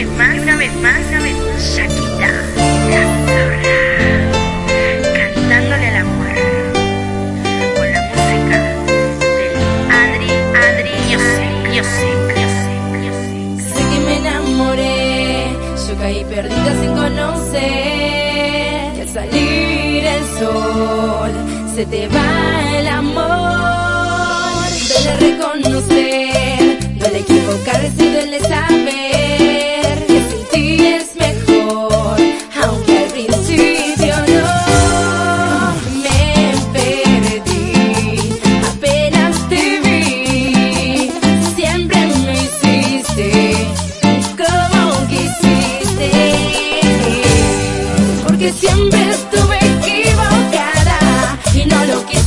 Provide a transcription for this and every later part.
vez más, una vez más, una vez más, Shakira, cantándole al amor, con la música del Adri, Adri, yo sé, yo sé, sé, que me enamoré, yo caí perdida sin conocer, que al salir el sol, se te va el amor, duele reconocer, duele equivocarse y duele saber, Que siempre estuve equivocada y no lo quise.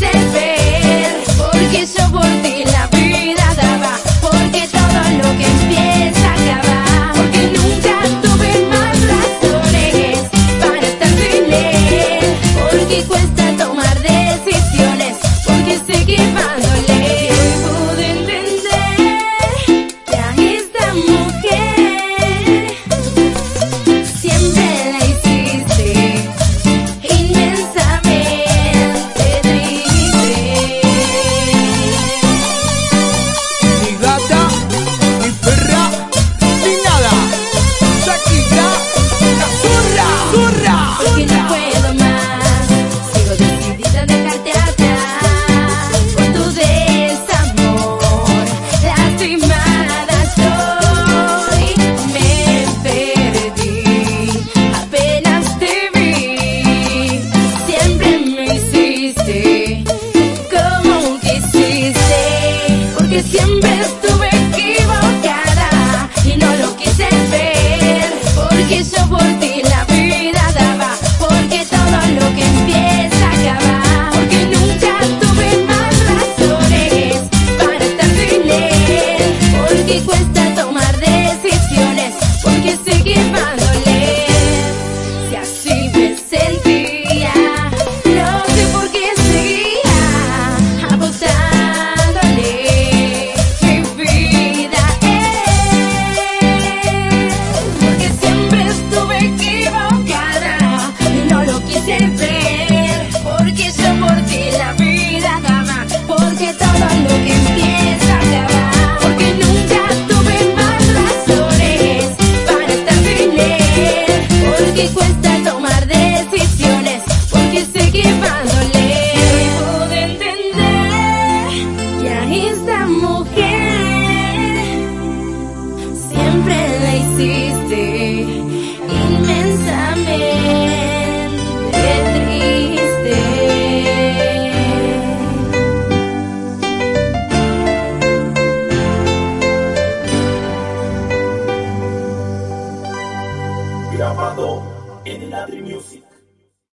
Yeah. mujer. Siempre la hiciste inmensamente triste. Grabado en el Adri Music.